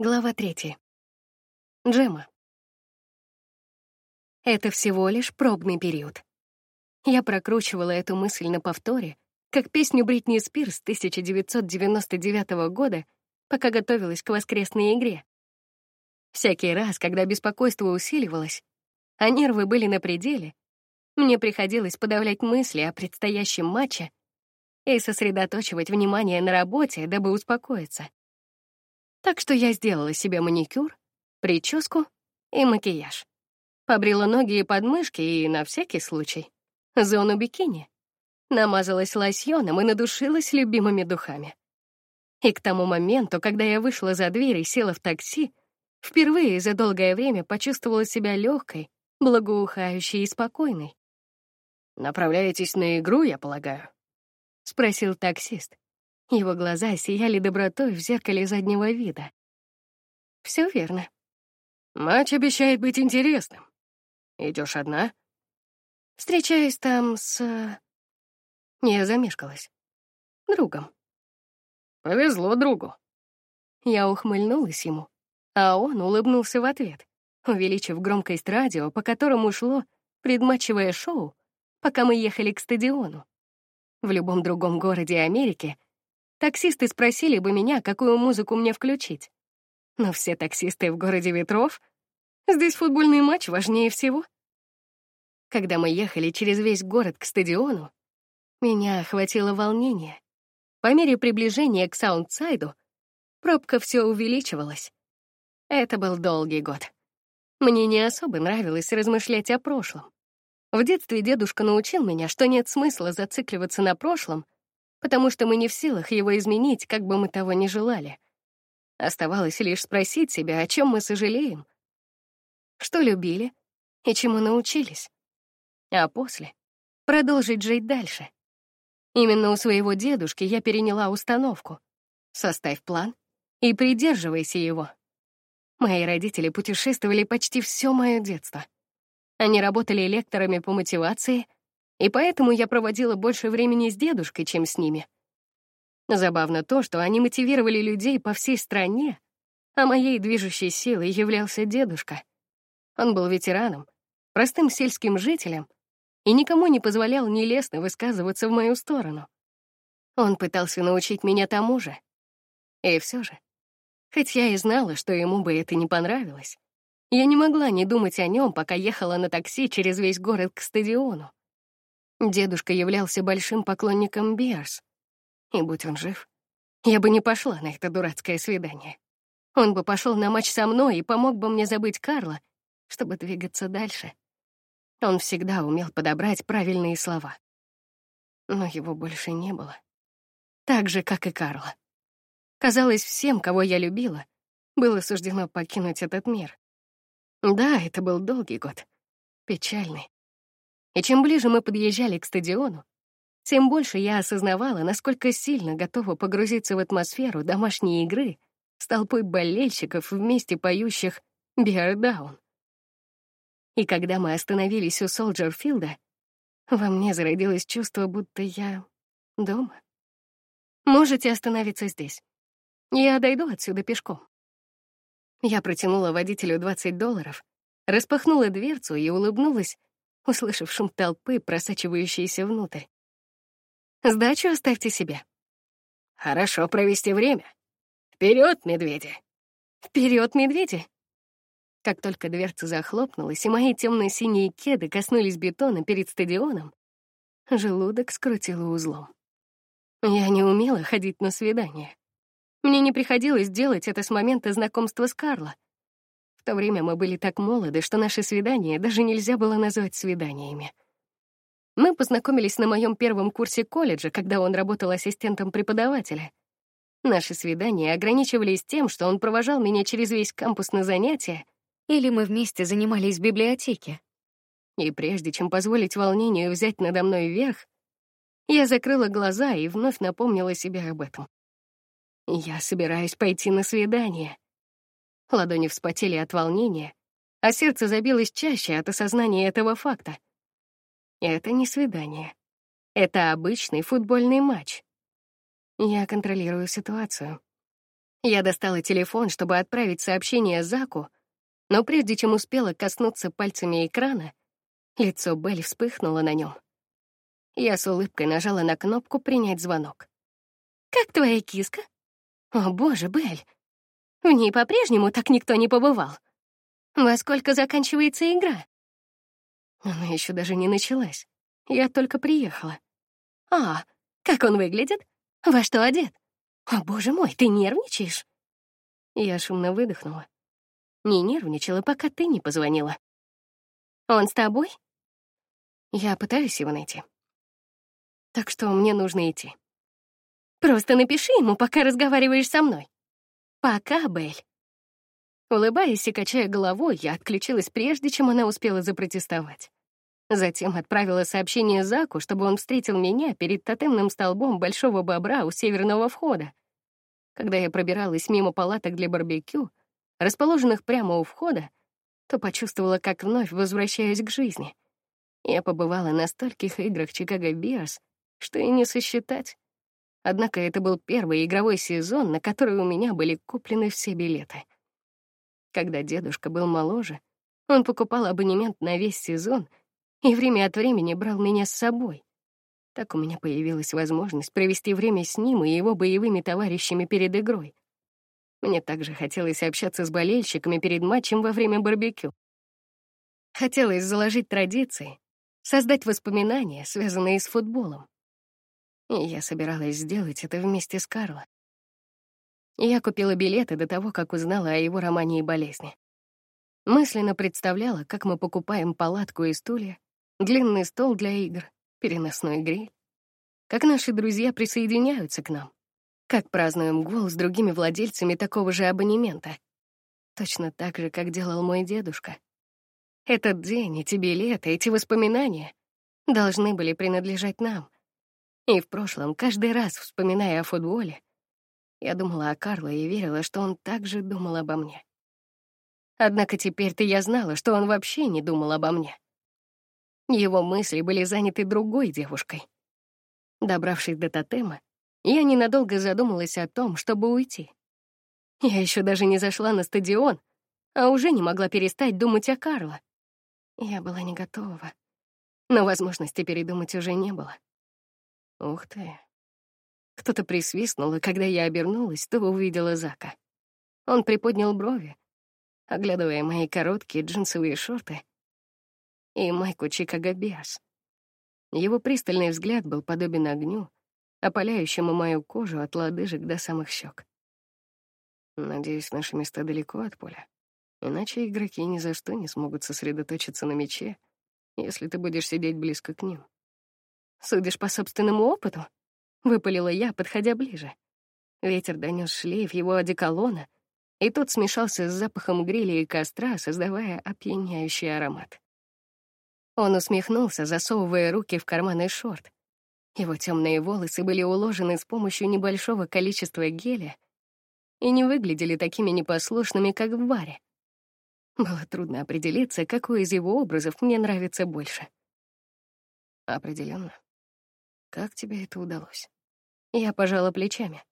Глава третья. Джема. Это всего лишь пробный период. Я прокручивала эту мысль на повторе, как песню Бритни Спирс 1999 года, пока готовилась к воскресной игре. Всякий раз, когда беспокойство усиливалось, а нервы были на пределе, мне приходилось подавлять мысли о предстоящем матче и сосредоточивать внимание на работе, дабы успокоиться. Так что я сделала себе маникюр, прическу и макияж. Побрила ноги и подмышки и, на всякий случай, зону бикини. Намазалась лосьоном и надушилась любимыми духами. И к тому моменту, когда я вышла за дверь и села в такси, впервые за долгое время почувствовала себя легкой, благоухающей и спокойной. «Направляетесь на игру, я полагаю?» — спросил таксист. Его глаза сияли добротой в зеркале заднего вида. Все верно. Матч обещает быть интересным. Идешь одна? Встречаюсь там с... Я замешкалась. Другом. Повезло другу. Я ухмыльнулась ему, а он улыбнулся в ответ, увеличив громкость радио, по которому шло предматчевое шоу, пока мы ехали к стадиону. В любом другом городе Америки Таксисты спросили бы меня, какую музыку мне включить. Но все таксисты в городе ветров. Здесь футбольный матч важнее всего. Когда мы ехали через весь город к стадиону, меня охватило волнение. По мере приближения к Саундсайду пробка все увеличивалась. Это был долгий год. Мне не особо нравилось размышлять о прошлом. В детстве дедушка научил меня, что нет смысла зацикливаться на прошлом — потому что мы не в силах его изменить, как бы мы того ни желали. Оставалось лишь спросить себя, о чем мы сожалеем, что любили и чему научились. А после — продолжить жить дальше. Именно у своего дедушки я переняла установку. Составь план и придерживайся его. Мои родители путешествовали почти все мое детство. Они работали лекторами по мотивации — и поэтому я проводила больше времени с дедушкой, чем с ними. Забавно то, что они мотивировали людей по всей стране, а моей движущей силой являлся дедушка. Он был ветераном, простым сельским жителем и никому не позволял нелестно высказываться в мою сторону. Он пытался научить меня тому же. И все же, хоть я и знала, что ему бы это не понравилось, я не могла не думать о нем, пока ехала на такси через весь город к стадиону. Дедушка являлся большим поклонником Биарс. И будь он жив, я бы не пошла на это дурацкое свидание. Он бы пошел на матч со мной и помог бы мне забыть Карла, чтобы двигаться дальше. Он всегда умел подобрать правильные слова. Но его больше не было. Так же, как и Карла. Казалось, всем, кого я любила, было суждено покинуть этот мир. Да, это был долгий год. Печальный. И чем ближе мы подъезжали к стадиону, тем больше я осознавала, насколько сильно готова погрузиться в атмосферу домашней игры с толпой болельщиков вместе поющих «Bear Down». И когда мы остановились у Солджерфилда, во мне зародилось чувство, будто я дома. Можете остановиться здесь. Я дойду отсюда пешком. Я протянула водителю 20 долларов, распахнула дверцу и улыбнулась, услышав шум толпы, просачивающейся внутрь. «Сдачу оставьте себе». «Хорошо провести время. Вперед, медведи!» Вперед, медведи!» Как только дверца захлопнулась, и мои темно-синие кеды коснулись бетона перед стадионом, желудок скрутило узлом. Я не умела ходить на свидания. Мне не приходилось делать это с момента знакомства с Карло — то время мы были так молоды, что наши свидания даже нельзя было назвать свиданиями. Мы познакомились на моем первом курсе колледжа, когда он работал ассистентом преподавателя. Наши свидания ограничивались тем, что он провожал меня через весь кампус на занятия, или мы вместе занимались в библиотеке. И прежде чем позволить волнению взять надо мной верх, я закрыла глаза и вновь напомнила себе об этом. Я собираюсь пойти на свидание. Ладони вспотели от волнения, а сердце забилось чаще от осознания этого факта. Это не свидание. Это обычный футбольный матч. Я контролирую ситуацию. Я достала телефон, чтобы отправить сообщение Заку, но прежде чем успела коснуться пальцами экрана, лицо Белль вспыхнуло на нем. Я с улыбкой нажала на кнопку «Принять звонок». «Как твоя киска?» «О, боже, Белль! В ней по-прежнему так никто не побывал. Во сколько заканчивается игра?» Она еще даже не началась. Я только приехала. «А, как он выглядит? Во что одет? О, боже мой, ты нервничаешь?» Я шумно выдохнула. Не нервничала, пока ты не позвонила. «Он с тобой?» Я пытаюсь его найти. Так что мне нужно идти. Просто напиши ему, пока разговариваешь со мной. Пока, Белль. Улыбаясь и качая головой, я отключилась прежде, чем она успела запротестовать. Затем отправила сообщение Заку, чтобы он встретил меня перед тотемным столбом большого бобра у северного входа. Когда я пробиралась мимо палаток для барбекю, расположенных прямо у входа, то почувствовала, как вновь возвращаюсь к жизни. Я побывала на стольких играх Чикаго Бирс, что и не сосчитать. Однако это был первый игровой сезон, на который у меня были куплены все билеты. Когда дедушка был моложе, он покупал абонемент на весь сезон и время от времени брал меня с собой. Так у меня появилась возможность провести время с ним и его боевыми товарищами перед игрой. Мне также хотелось общаться с болельщиками перед матчем во время барбекю. Хотелось заложить традиции, создать воспоминания, связанные с футболом. И я собиралась сделать это вместе с Карло. Я купила билеты до того, как узнала о его романе и болезни. Мысленно представляла, как мы покупаем палатку и стулья, длинный стол для игр, переносной гриль. Как наши друзья присоединяются к нам. Как празднуем гол с другими владельцами такого же абонемента. Точно так же, как делал мой дедушка. Этот день, эти билеты, эти воспоминания должны были принадлежать нам. И в прошлом, каждый раз, вспоминая о футболе, я думала о Карло и верила, что он также думал обо мне. Однако теперь-то я знала, что он вообще не думал обо мне. Его мысли были заняты другой девушкой. Добравшись до тотема, я ненадолго задумалась о том, чтобы уйти. Я еще даже не зашла на стадион, а уже не могла перестать думать о Карло. Я была не готова, но возможности передумать уже не было. Ух ты. Кто-то присвистнул, и когда я обернулась, то увидела Зака. Он приподнял брови, оглядывая мои короткие джинсовые шорты и майку Чикаго Биас. Его пристальный взгляд был подобен огню, опаляющему мою кожу от лодыжек до самых щек. Надеюсь, наши места далеко от поля. Иначе игроки ни за что не смогут сосредоточиться на мяче, если ты будешь сидеть близко к ним. Судишь по собственному опыту? Выпалила я, подходя ближе. Ветер донес шлейф его одеколона, и тот смешался с запахом гриля и костра, создавая опьяняющий аромат. Он усмехнулся, засовывая руки в карманы шорт. Его темные волосы были уложены с помощью небольшого количества геля и не выглядели такими непослушными, как в баре. Было трудно определиться, какой из его образов мне нравится больше. Определенно. Как тебе это удалось? Я пожала плечами.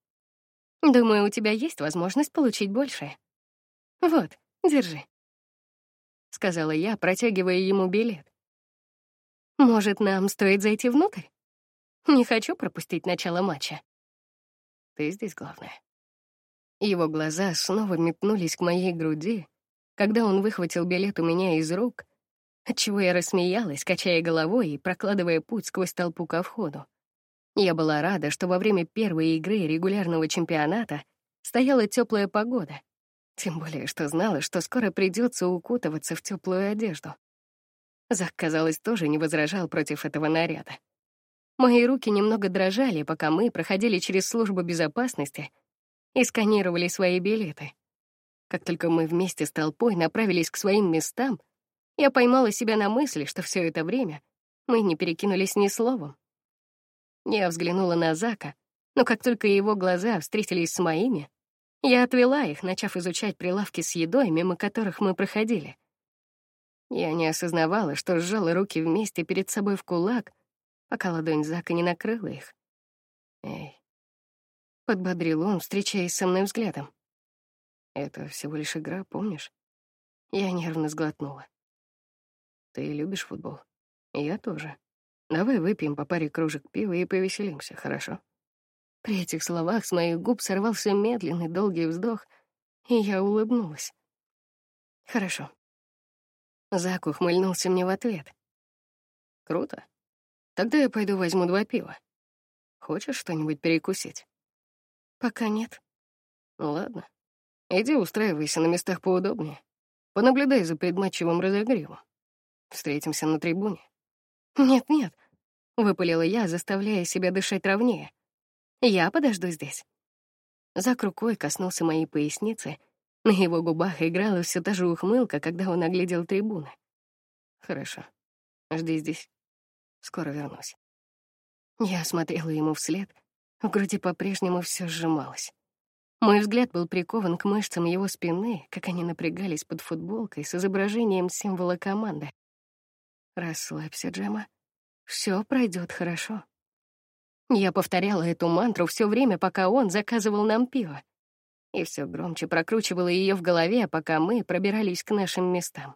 Думаю, у тебя есть возможность получить большее. Вот, держи. Сказала я, протягивая ему билет. Может, нам стоит зайти внутрь? Не хочу пропустить начало матча. Ты здесь главное. Его глаза снова метнулись к моей груди, когда он выхватил билет у меня из рук, отчего я рассмеялась, качая головой и прокладывая путь сквозь толпу ко входу. Я была рада, что во время первой игры регулярного чемпионата стояла теплая погода, тем более что знала, что скоро придется укутываться в теплую одежду. Зак, казалось, тоже не возражал против этого наряда. Мои руки немного дрожали, пока мы проходили через службу безопасности и сканировали свои билеты. Как только мы вместе с толпой направились к своим местам, я поймала себя на мысли, что все это время мы не перекинулись ни словом. Я взглянула на Зака, но как только его глаза встретились с моими, я отвела их, начав изучать прилавки с едой, мимо которых мы проходили. Я не осознавала, что сжала руки вместе перед собой в кулак, пока ладонь Зака не накрыла их. «Эй», — подбодрил он, встречаясь со мной взглядом. Это всего лишь игра, помнишь? Я нервно сглотнула. Ты любишь футбол? Я тоже. Давай выпьем по паре кружек пива и повеселимся, хорошо? При этих словах с моих губ сорвался медленный долгий вздох, и я улыбнулась. Хорошо. Зак ухмыльнулся мне в ответ. Круто. Тогда я пойду возьму два пива. Хочешь что-нибудь перекусить? Пока нет. Ну ладно. Иди устраивайся на местах поудобнее. Понаблюдай за предматчевым разогревом. Встретимся на трибуне. Нет-нет, выпалила я, заставляя себя дышать ровнее. Я подожду здесь. Зак рукой коснулся моей поясницы. На его губах играла все та же ухмылка, когда он оглядел трибуны. Хорошо. Жди здесь. Скоро вернусь. Я смотрела ему вслед. В груди по-прежнему все сжималось. Мой взгляд был прикован к мышцам его спины, как они напрягались под футболкой с изображением символа команды. Расслабься, Джема. Все пройдет хорошо. Я повторяла эту мантру все время, пока он заказывал нам пиво. И все громче прокручивала ее в голове, пока мы пробирались к нашим местам.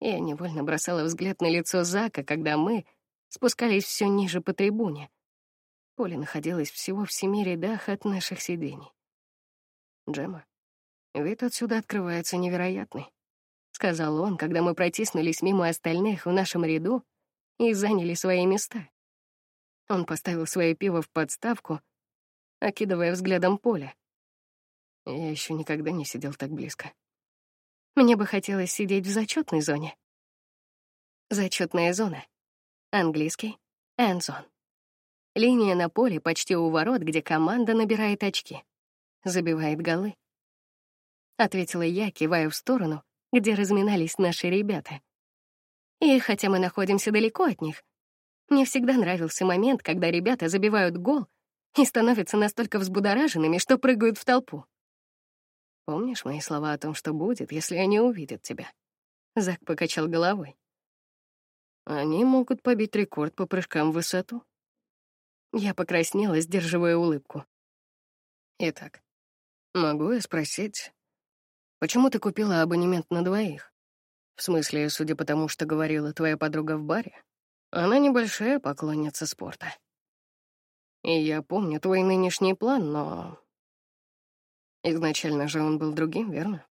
Я невольно бросала взгляд на лицо Зака, когда мы спускались все ниже по трибуне. Поле находилось всего в семи рядах от наших сидений. Джема, вид отсюда открывается невероятный, сказал он, когда мы протиснулись мимо остальных в нашем ряду и заняли свои места. Он поставил свое пиво в подставку, окидывая взглядом поле. Я еще никогда не сидел так близко. Мне бы хотелось сидеть в зачетной зоне. Зачетная зона. Английский end zone. Линия на поле почти у ворот, где команда набирает очки забивает голы. Ответила я, кивая в сторону, где разминались наши ребята. И хотя мы находимся далеко от них, мне всегда нравился момент, когда ребята забивают гол и становятся настолько взбудораженными, что прыгают в толпу. Помнишь мои слова о том, что будет, если они увидят тебя? Зак покачал головой. Они могут побить рекорд по прыжкам в высоту. Я покраснела, сдерживая улыбку. Итак, Могу я спросить, почему ты купила абонемент на двоих? В смысле, судя по тому, что говорила твоя подруга в баре, она небольшая поклонница спорта. И я помню твой нынешний план, но... Изначально же он был другим, верно?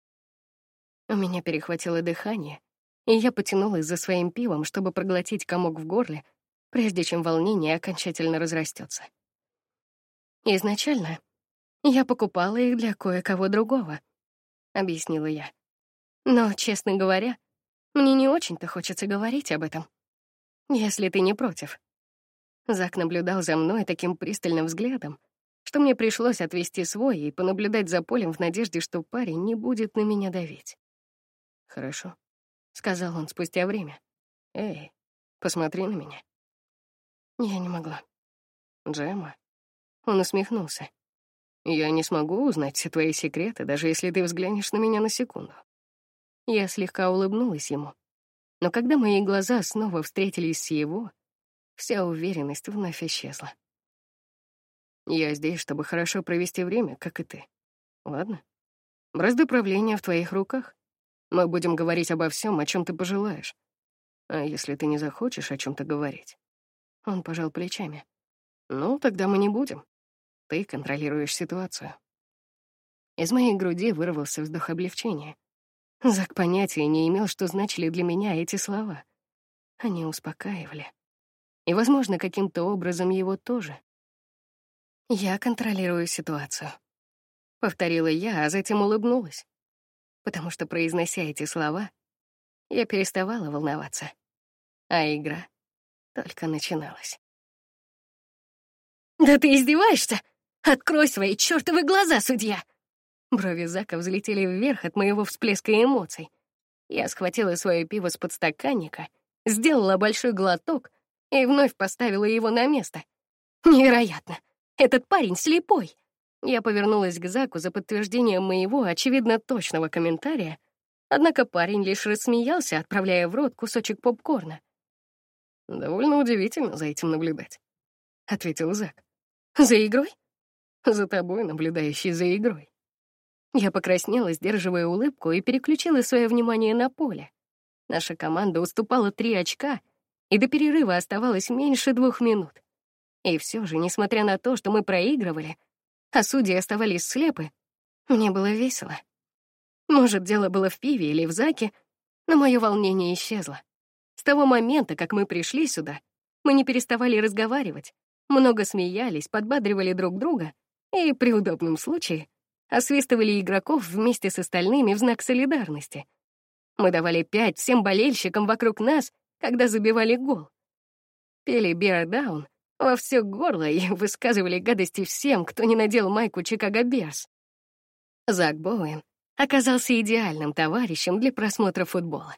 У меня перехватило дыхание, и я потянулась за своим пивом, чтобы проглотить комок в горле, прежде чем волнение окончательно разрастется. Изначально я покупала их для кое-кого другого, объяснила я. Но, честно говоря, мне не очень-то хочется говорить об этом. Если ты не против. Зак наблюдал за мной таким пристальным взглядом, что мне пришлось отвести свой и понаблюдать за полем в надежде, что парень не будет на меня давить. «Хорошо», — сказал он спустя время. «Эй, посмотри на меня». Я не могла. «Джема». Он усмехнулся. Я не смогу узнать все твои секреты, даже если ты взглянешь на меня на секунду. Я слегка улыбнулась ему. Но когда мои глаза снова встретились с его, вся уверенность вновь исчезла. Я здесь, чтобы хорошо провести время, как и ты. Ладно? Бразды правления в твоих руках. Мы будем говорить обо всем, о чем ты пожелаешь. А если ты не захочешь о чем то говорить? Он пожал плечами. Ну, тогда мы не будем. Ты контролируешь ситуацию. Из моей груди вырвался вздох облегчения. Зак понятия не имел, что значили для меня эти слова. Они успокаивали. И, возможно, каким-то образом его тоже. Я контролирую ситуацию. Повторила я, а затем улыбнулась. Потому что, произнося эти слова, я переставала волноваться. А игра только начиналась. «Да ты издеваешься?» Открой свои чертовы глаза, судья!» Брови Зака взлетели вверх от моего всплеска эмоций. Я схватила свое пиво с подстаканника, сделала большой глоток и вновь поставила его на место. «Невероятно! Этот парень слепой!» Я повернулась к Заку за подтверждением моего, очевидно, точного комментария, однако парень лишь рассмеялся, отправляя в рот кусочек попкорна. «Довольно удивительно за этим наблюдать», — ответил Зак. «За игрой?» За тобой, наблюдающий за игрой. Я покраснела, сдерживая улыбку, и переключила свое внимание на поле. Наша команда уступала три очка, и до перерыва оставалось меньше двух минут. И все же, несмотря на то, что мы проигрывали, а судьи оставались слепы, мне было весело. Может, дело было в пиве или в заке, но мое волнение исчезло. С того момента, как мы пришли сюда, мы не переставали разговаривать, много смеялись, подбадривали друг друга и, при удобном случае, освистывали игроков вместе с остальными в знак солидарности. Мы давали пять всем болельщикам вокруг нас, когда забивали гол. Пели «Bear Down» во все горло и высказывали гадости всем, кто не надел майку «Чикаго Берс». Зак Боуэн оказался идеальным товарищем для просмотра футбола.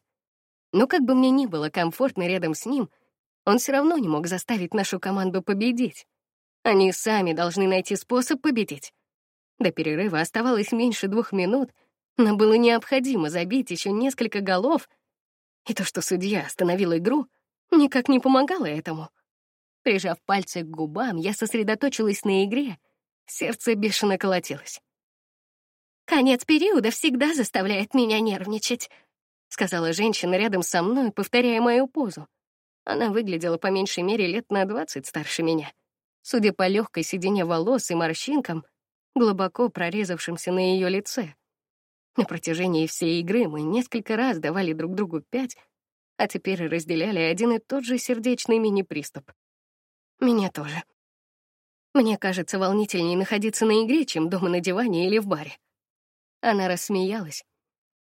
Но как бы мне ни было комфортно рядом с ним, он все равно не мог заставить нашу команду победить. Они сами должны найти способ победить. До перерыва оставалось меньше двух минут, но было необходимо забить еще несколько голов, и то, что судья остановил игру, никак не помогало этому. Прижав пальцы к губам, я сосредоточилась на игре, сердце бешено колотилось. «Конец периода всегда заставляет меня нервничать», — сказала женщина рядом со мной, повторяя мою позу. Она выглядела по меньшей мере лет на двадцать старше меня. Судя по легкой седине волос и морщинкам, глубоко прорезавшимся на ее лице. На протяжении всей игры мы несколько раз давали друг другу пять, а теперь разделяли один и тот же сердечный мини-приступ. Меня тоже. Мне кажется волнительнее находиться на игре, чем дома на диване или в баре. Она рассмеялась.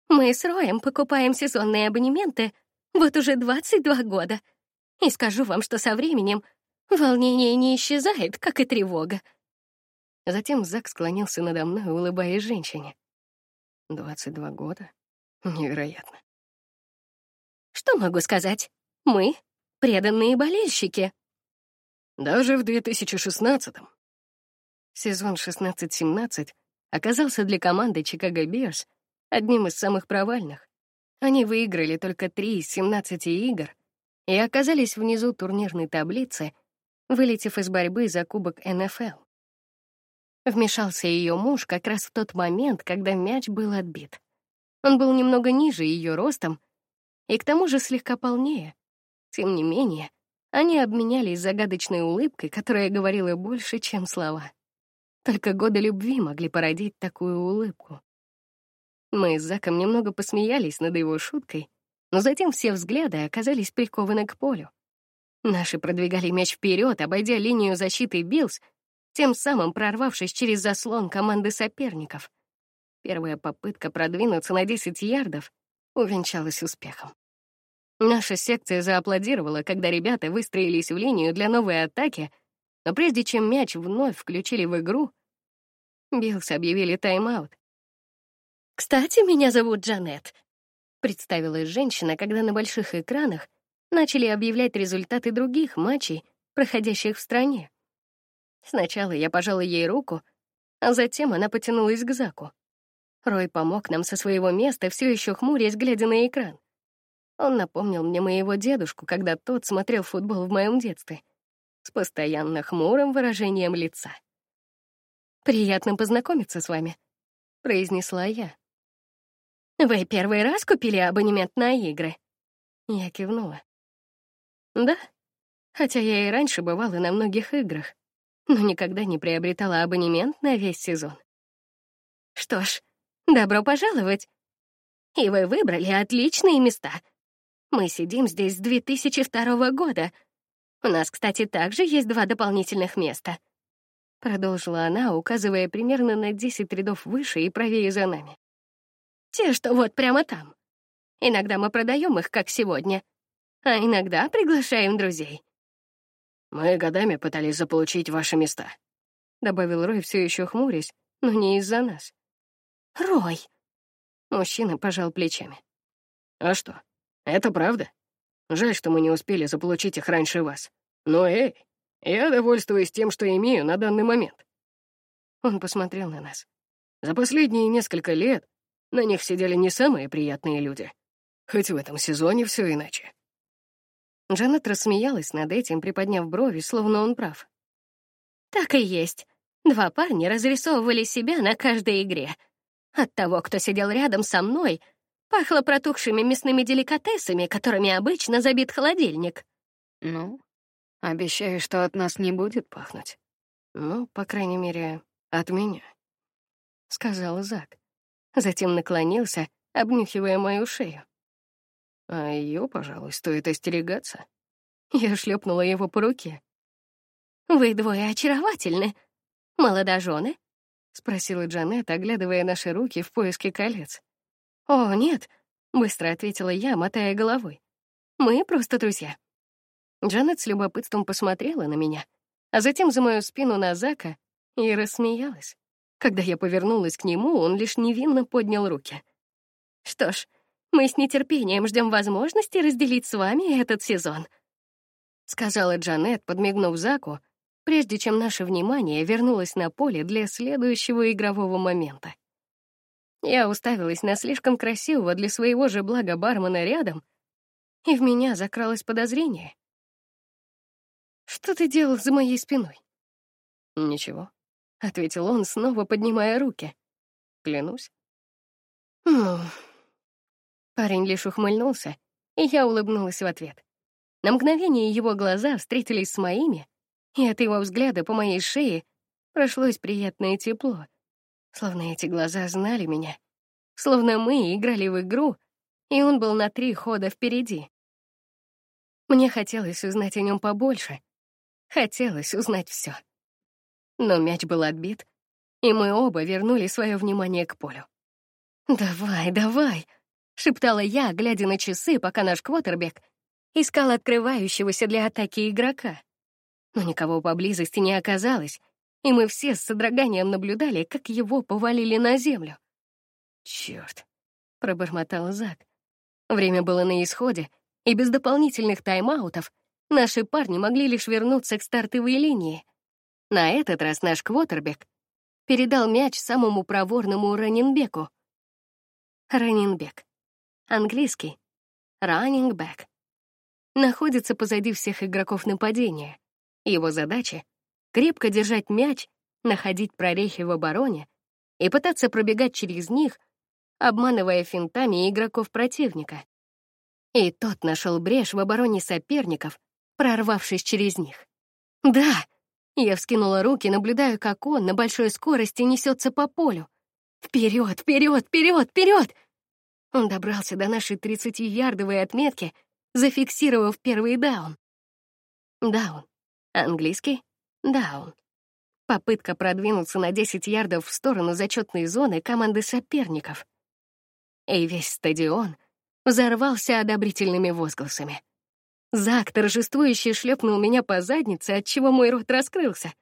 Мы с Роем покупаем сезонные абонементы вот уже 22 года. И скажу вам, что со временем волнение не исчезает, как и тревога. Затем Зак склонился надо мной, улыбаясь женщине. 22 года? Невероятно. Что могу сказать? Мы — преданные болельщики. Даже в 2016-м. Сезон 16-17 оказался для команды Чикаго Бирс одним из самых провальных. Они выиграли только 3 из 17 игр и оказались внизу турнирной таблицы, вылетев из борьбы за Кубок НФЛ. Вмешался ее муж как раз в тот момент, когда мяч был отбит. Он был немного ниже ее ростом и к тому же слегка полнее. Тем не менее, они обменялись загадочной улыбкой, которая говорила больше, чем слова. Только годы любви могли породить такую улыбку. Мы с Заком немного посмеялись над его шуткой, но затем все взгляды оказались прикованы к полю. Наши продвигали мяч вперед, обойдя линию защиты Биллс тем самым прорвавшись через заслон команды соперников. Первая попытка продвинуться на 10 ярдов увенчалась успехом. Наша секция зааплодировала, когда ребята выстроились в линию для новой атаки, но прежде чем мяч вновь включили в игру, Биллс объявили тайм-аут. «Кстати, меня зовут Джанет», — представилась женщина, когда на больших экранах начали объявлять результаты других матчей, проходящих в стране. Сначала я пожала ей руку, а затем она потянулась к Заку. Рой помог нам со своего места, все еще хмурясь, глядя на экран. Он напомнил мне моего дедушку, когда тот смотрел футбол в моем детстве, с постоянно хмурым выражением лица. «Приятно познакомиться с вами», — произнесла я. «Вы первый раз купили абонемент на игры?» Я кивнула. «Да, хотя я и раньше бывала на многих играх, но никогда не приобретала абонемент на весь сезон. Что ж, добро пожаловать. И вы выбрали отличные места. Мы сидим здесь с 2002 года. У нас, кстати, также есть два дополнительных места. Продолжила она, указывая примерно на 10 рядов выше и правее за нами. Те, что вот прямо там. Иногда мы продаем их, как сегодня, а иногда приглашаем друзей. Мы годами пытались заполучить ваши места», — добавил Рой, все еще хмурясь, но не из-за нас. «Рой!» Мужчина пожал плечами. «А что, это правда? Жаль, что мы не успели заполучить их раньше вас. Но эй, я довольствуюсь тем, что имею на данный момент». Он посмотрел на нас. За последние несколько лет на них сидели не самые приятные люди. Хоть в этом сезоне все иначе. Джанет рассмеялась над этим, приподняв брови, словно он прав. «Так и есть. Два парня разрисовывали себя на каждой игре. От того, кто сидел рядом со мной, пахло протухшими мясными деликатесами, которыми обычно забит холодильник. Ну, обещаю, что от нас не будет пахнуть. Ну, по крайней мере, от меня, — сказал Зак. Затем наклонился, обнюхивая мою шею. А ее, пожалуй, стоит остерегаться. Я шлепнула его по руке. «Вы двое очаровательны. Молодожены?» — спросила Джанет, оглядывая наши руки в поиске колец. «О, нет», — быстро ответила я, мотая головой. «Мы просто друзья». Джанет с любопытством посмотрела на меня, а затем за мою спину на Зака и рассмеялась. Когда я повернулась к нему, он лишь невинно поднял руки. «Что ж, мы с нетерпением ждем возможности разделить с вами этот сезон», — сказала Джанет, подмигнув Заку, прежде чем наше внимание вернулось на поле для следующего игрового момента. Я уставилась на слишком красивого для своего же блага бармена рядом, и в меня закралось подозрение. «Что ты делал за моей спиной?» «Ничего», — ответил он, снова поднимая руки. «Клянусь». «Ну...» Парень лишь ухмыльнулся, и я улыбнулась в ответ. На мгновение его глаза встретились с моими, и от его взгляда по моей шее прошлось приятное тепло, словно эти глаза знали меня, словно мы играли в игру, и он был на три хода впереди. Мне хотелось узнать о нем побольше, хотелось узнать все. Но мяч был отбит, и мы оба вернули свое внимание к полю. «Давай, давай!» — шептала я, глядя на часы, пока наш квотербек искал открывающегося для атаки игрока но никого поблизости не оказалось, и мы все с содроганием наблюдали, как его повалили на землю. «Чёрт», — пробормотал Зак. Время было на исходе, и без дополнительных тайм-аутов наши парни могли лишь вернуться к стартовой линии. На этот раз наш квотербек передал мяч самому проворному раненбеку. Раненбек. Английский. Running back. Находится позади всех игроков нападения. Его задача — крепко держать мяч, находить прорехи в обороне и пытаться пробегать через них, обманывая финтами игроков противника. И тот нашел брешь в обороне соперников, прорвавшись через них. «Да!» — я вскинула руки, наблюдая, как он на большой скорости несется по полю. Вперед, вперед, вперед, вперед! Он добрался до нашей 30-ярдовой отметки, зафиксировав первый даун. Даун. Английский — даун. Попытка продвинуться на 10 ярдов в сторону зачетной зоны команды соперников. И весь стадион взорвался одобрительными возгласами. Зак торжествующе шлепнул меня по заднице, отчего мой рот раскрылся.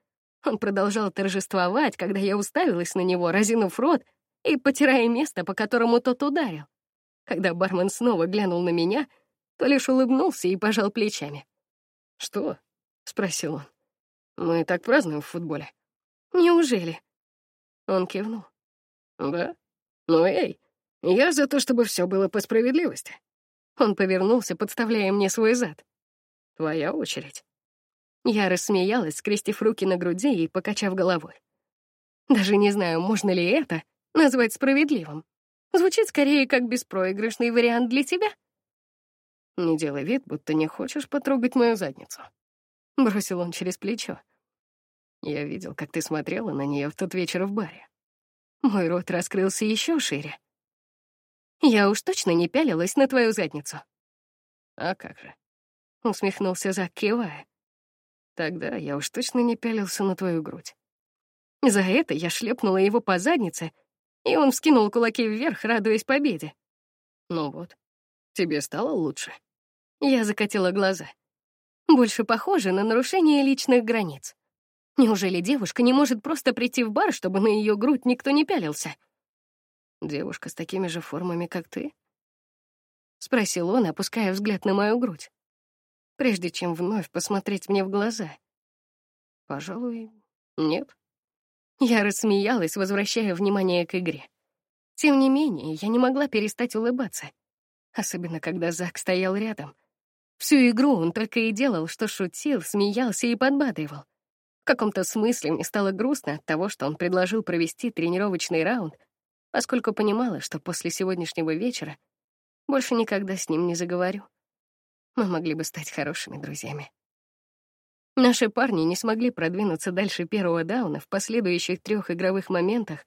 Он продолжал торжествовать, когда я уставилась на него, разинув рот и потирая место, по которому тот ударил. Когда бармен снова глянул на меня, то лишь улыбнулся и пожал плечами. «Что?» — спросил он. «Мы так празднуем в футболе». «Неужели?» Он кивнул. «Да? Ну эй, я за то, чтобы все было по справедливости». Он повернулся, подставляя мне свой зад. «Твоя очередь». Я рассмеялась, скрестив руки на груди и покачав головой. Даже не знаю, можно ли это назвать справедливым. Звучит скорее как беспроигрышный вариант для тебя. Не делай вид, будто не хочешь потрогать мою задницу. — бросил он через плечо. Я видел, как ты смотрела на нее в тот вечер в баре. Мой рот раскрылся еще шире. Я уж точно не пялилась на твою задницу. А как же? Усмехнулся Зак, кивая. Тогда я уж точно не пялился на твою грудь. За это я шлепнула его по заднице, и он вскинул кулаки вверх, радуясь победе. Ну вот, тебе стало лучше? Я закатила глаза больше похоже на нарушение личных границ. Неужели девушка не может просто прийти в бар, чтобы на ее грудь никто не пялился? Девушка с такими же формами, как ты? Спросил он, опуская взгляд на мою грудь, прежде чем вновь посмотреть мне в глаза. Пожалуй, нет. Я рассмеялась, возвращая внимание к игре. Тем не менее, я не могла перестать улыбаться, особенно когда Зак стоял рядом — Всю игру он только и делал, что шутил, смеялся и подбадривал. В каком-то смысле мне стало грустно от того, что он предложил провести тренировочный раунд, поскольку понимала, что после сегодняшнего вечера больше никогда с ним не заговорю. Мы могли бы стать хорошими друзьями. Наши парни не смогли продвинуться дальше первого дауна в последующих трех игровых моментах,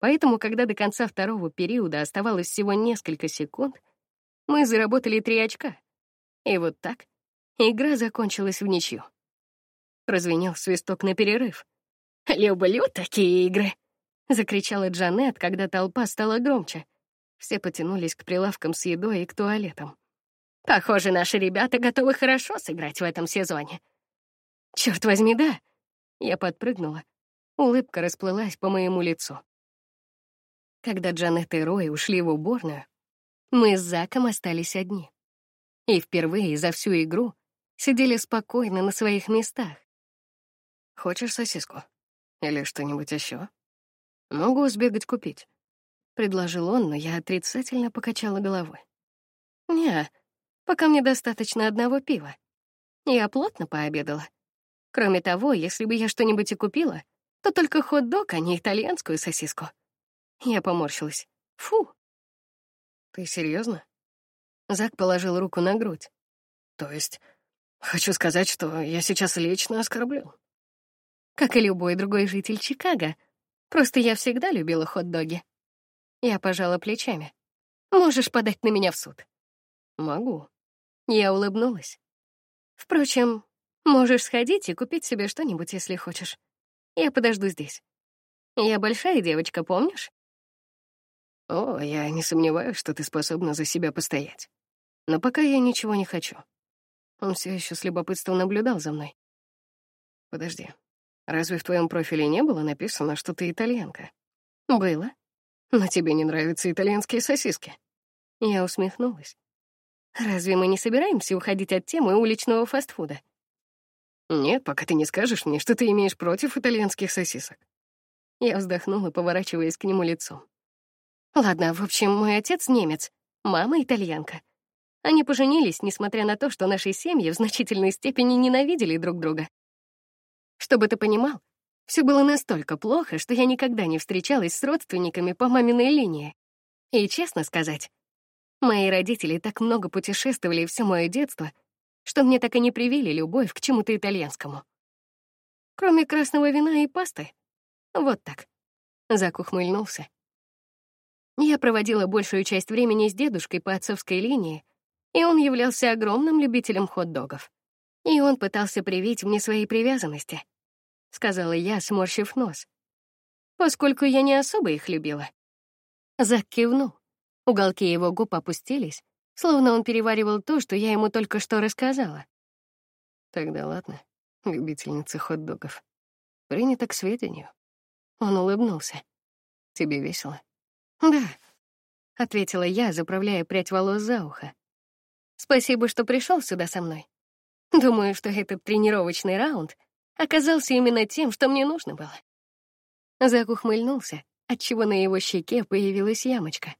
поэтому, когда до конца второго периода оставалось всего несколько секунд, мы заработали три очка. И вот так игра закончилась в ничью. Прозвенел свисток на перерыв. «Люблю такие игры!» — закричала Джанет, когда толпа стала громче. Все потянулись к прилавкам с едой и к туалетам. «Похоже, наши ребята готовы хорошо сыграть в этом сезоне». «Черт возьми, да!» Я подпрыгнула. Улыбка расплылась по моему лицу. Когда Джанет и Рой ушли в уборную, мы с Заком остались одни. И впервые за всю игру сидели спокойно на своих местах. «Хочешь сосиску? Или что-нибудь еще? Могу сбегать купить», — предложил он, но я отрицательно покачала головой. «Не, пока мне достаточно одного пива. Я плотно пообедала. Кроме того, если бы я что-нибудь и купила, то только хот-дог, а не итальянскую сосиску». Я поморщилась. «Фу!» «Ты серьезно? Зак положил руку на грудь. «То есть, хочу сказать, что я сейчас лично оскорблю?» Как и любой другой житель Чикаго. Просто я всегда любила хот-доги. Я пожала плечами. «Можешь подать на меня в суд?» «Могу». Я улыбнулась. «Впрочем, можешь сходить и купить себе что-нибудь, если хочешь. Я подожду здесь. Я большая девочка, помнишь?» «О, я не сомневаюсь, что ты способна за себя постоять. Но пока я ничего не хочу». Он все еще с любопытством наблюдал за мной. «Подожди, разве в твоем профиле не было написано, что ты итальянка?» «Было. Но тебе не нравятся итальянские сосиски?» Я усмехнулась. «Разве мы не собираемся уходить от темы уличного фастфуда?» «Нет, пока ты не скажешь мне, что ты имеешь против итальянских сосисок». Я вздохнула, поворачиваясь к нему лицом. Ладно, в общем, мой отец немец, мама итальянка. Они поженились, несмотря на то, что наши семьи в значительной степени ненавидели друг друга. Чтобы ты понимал, все было настолько плохо, что я никогда не встречалась с родственниками по маминой линии. И честно сказать, мои родители так много путешествовали все мое детство, что мне так и не привили любовь к чему-то итальянскому. Кроме красного вина и пасты. Вот так. Зак ухмыльнулся. Я проводила большую часть времени с дедушкой по отцовской линии, и он являлся огромным любителем хот-догов. И он пытался привить мне свои привязанности, — сказала я, сморщив нос, поскольку я не особо их любила. Зак кивнул. Уголки его губ опустились, словно он переваривал то, что я ему только что рассказала. Тогда ладно, любительница хот-догов. Принято к сведению. Он улыбнулся. Тебе весело? «Да», — ответила я, заправляя прядь волос за ухо. «Спасибо, что пришел сюда со мной. Думаю, что этот тренировочный раунд оказался именно тем, что мне нужно было». Зак ухмыльнулся, отчего на его щеке появилась ямочка.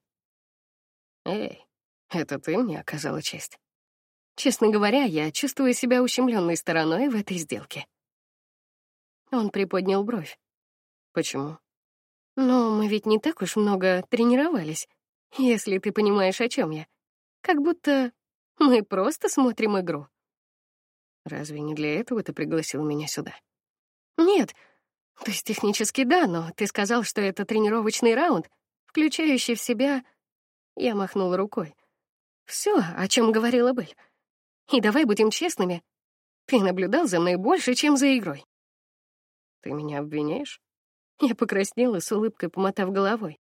«Эй, это ты мне оказала честь?» Честно говоря, я чувствую себя ущемленной стороной в этой сделке. Он приподнял бровь. Почему? Но мы ведь не так уж много тренировались, если ты понимаешь, о чем я. Как будто мы просто смотрим игру. Разве не для этого ты пригласил меня сюда? Нет. То есть технически да, но ты сказал, что это тренировочный раунд, включающий в себя... Я махнула рукой. Все, о чем говорила Бель. И давай будем честными. Ты наблюдал за мной больше, чем за игрой. Ты меня обвиняешь? Я покраснела с улыбкой, помотав головой.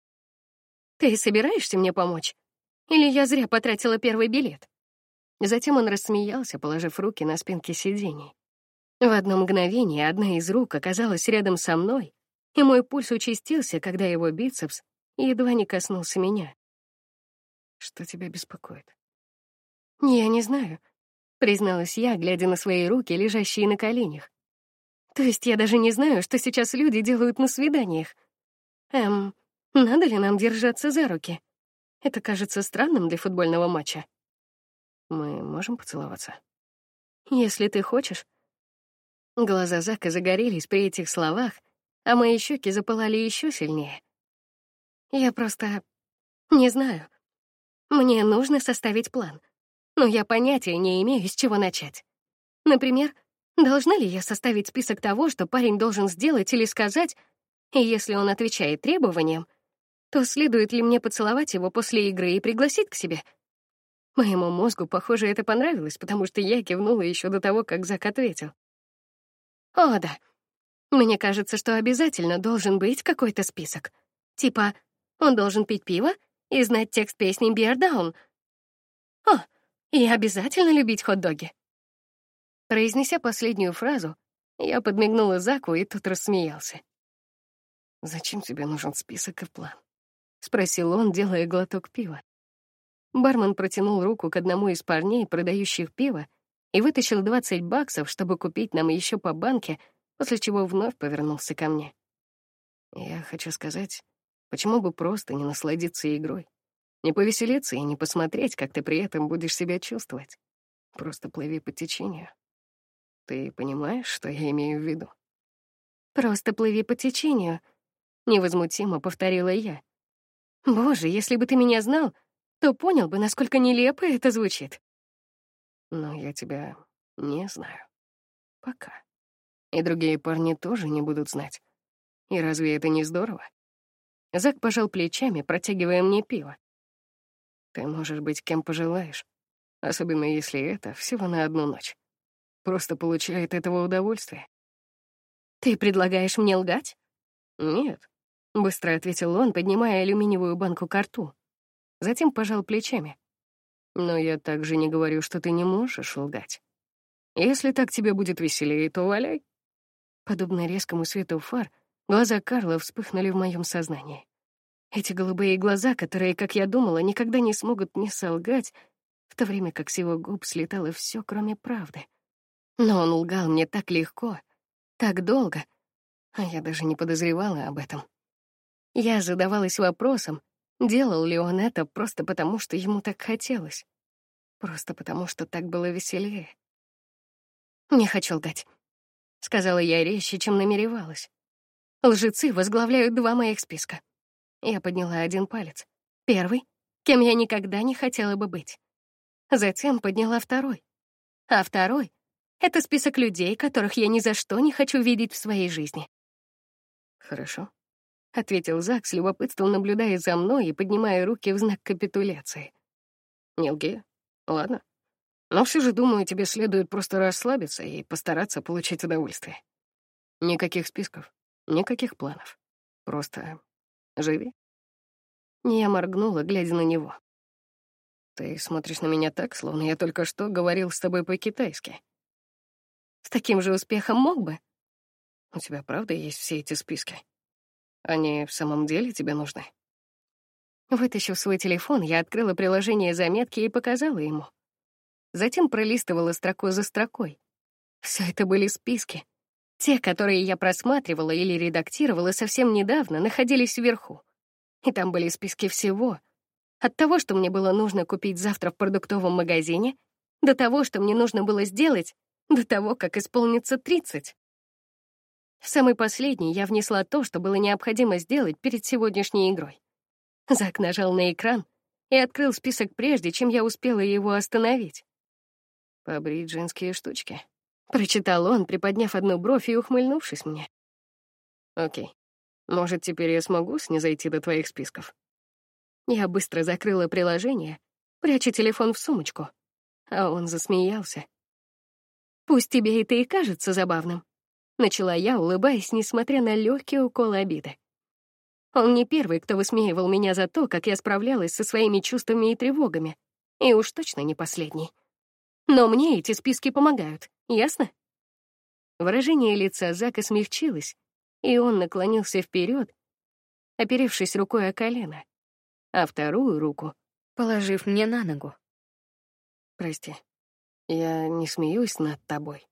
«Ты собираешься мне помочь? Или я зря потратила первый билет?» Затем он рассмеялся, положив руки на спинки сидений. В одно мгновение одна из рук оказалась рядом со мной, и мой пульс участился, когда его бицепс едва не коснулся меня. «Что тебя беспокоит?» «Я не знаю», — призналась я, глядя на свои руки, лежащие на коленях. То есть я даже не знаю, что сейчас люди делают на свиданиях. Эм, надо ли нам держаться за руки? Это кажется странным для футбольного матча. Мы можем поцеловаться? Если ты хочешь. Глаза Зака загорелись при этих словах, а мои щеки запылали еще сильнее. Я просто... не знаю. Мне нужно составить план. Но я понятия не имею, с чего начать. Например, должна ли я составить список того, что парень должен сделать или сказать, и если он отвечает требованиям, то следует ли мне поцеловать его после игры и пригласить к себе? Моему мозгу, похоже, это понравилось, потому что я кивнула еще до того, как Зак ответил. О, да. Мне кажется, что обязательно должен быть какой-то список. Типа, он должен пить пиво и знать текст песни «Bear Down». О, и обязательно любить хот-доги. Произнеся последнюю фразу, я подмигнула Заку, и тот рассмеялся. «Зачем тебе нужен список и план?» — спросил он, делая глоток пива. Бармен протянул руку к одному из парней, продающих пиво, и вытащил 20 баксов, чтобы купить нам еще по банке, после чего вновь повернулся ко мне. Я хочу сказать, почему бы просто не насладиться игрой, не повеселиться и не посмотреть, как ты при этом будешь себя чувствовать. Просто плыви по течению. Ты понимаешь, что я имею в виду? Просто плыви по течению, невозмутимо повторила я. Боже, если бы ты меня знал, то понял бы, насколько нелепо это звучит. Но я тебя не знаю. Пока. И другие парни тоже не будут знать. И разве это не здорово? Зак пожал плечами, протягивая мне пиво. Ты можешь быть кем пожелаешь, особенно если это всего на одну ночь. Просто получает этого удовольствие. Ты предлагаешь мне лгать? Нет, быстро ответил он, поднимая алюминиевую банку к рту. Затем пожал плечами. Но я также не говорю, что ты не можешь лгать. Если так тебе будет веселее, то валяй. Подобно резкому свету фар, глаза Карла вспыхнули в моем сознании. Эти голубые глаза, которые, как я думала, никогда не смогут мне солгать, в то время как с его губ слетало все, кроме правды. Но он лгал мне так легко, так долго, а я даже не подозревала об этом. Я задавалась вопросом, Делал ли он это просто потому, что ему так хотелось? Просто потому, что так было веселее? «Не хочу лгать», — сказала я резче, чем намеревалась. Лжецы возглавляют два моих списка. Я подняла один палец. Первый, кем я никогда не хотела бы быть. Затем подняла второй. А второй — это список людей, которых я ни за что не хочу видеть в своей жизни. Хорошо ответил Зак с любопытством, наблюдая за мной и поднимая руки в знак капитуляции. Не лги. Ладно. Но все же, думаю, тебе следует просто расслабиться и постараться получить удовольствие. Никаких списков, никаких планов. Просто живи. Я моргнула, глядя на него. Ты смотришь на меня так, словно я только что говорил с тобой по-китайски. С таким же успехом мог бы. У тебя правда есть все эти списки? Они в самом деле тебе нужны? Вытащив свой телефон, я открыла приложение заметки и показала ему. Затем пролистывала строку за строкой. Все это были списки. Те, которые я просматривала или редактировала совсем недавно, находились вверху. И там были списки всего. От того, что мне было нужно купить завтра в продуктовом магазине, до того, что мне нужно было сделать, до того, как исполнится 30. В самый последний я внесла то, что было необходимо сделать перед сегодняшней игрой. Зак нажал на экран и открыл список прежде, чем я успела его остановить. «Побрить женские штучки», — прочитал он, приподняв одну бровь и ухмыльнувшись мне. «Окей. Может, теперь я смогу снизойти до твоих списков?» Я быстро закрыла приложение, пряча телефон в сумочку, а он засмеялся. «Пусть тебе это и кажется забавным, Начала я, улыбаясь, несмотря на легкий укол обиды. Он не первый, кто высмеивал меня за то, как я справлялась со своими чувствами и тревогами. И уж точно не последний. Но мне эти списки помогают, ясно? Выражение лица Зака смягчилось, и он наклонился вперед, оперевшись рукой о колено, а вторую руку положив мне на ногу. «Прости, я не смеюсь над тобой»,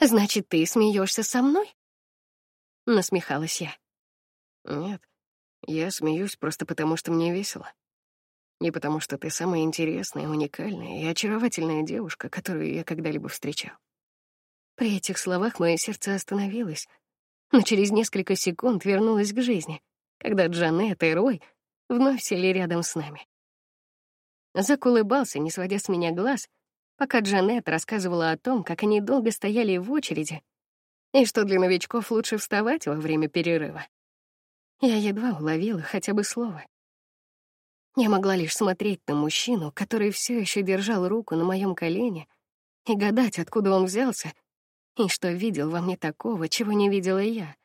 Значит, ты смеешься со мной? Насмехалась я. Нет, я смеюсь просто потому, что мне весело. Не потому, что ты самая интересная, уникальная и очаровательная девушка, которую я когда-либо встречал. При этих словах мое сердце остановилось, но через несколько секунд вернулось к жизни, когда Джанет и Рой вновь сели рядом с нами. Зак улыбался, не сводя с меня глаз, пока Джанет рассказывала о том, как они долго стояли в очереди и что для новичков лучше вставать во время перерыва. Я едва уловила хотя бы слово. Я могла лишь смотреть на мужчину, который все еще держал руку на моем колене, и гадать, откуда он взялся, и что видел во мне такого, чего не видела я.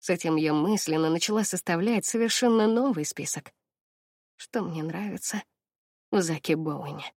Затем я мысленно начала составлять совершенно новый список. Что мне нравится в Заке Боуэне.